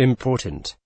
Important.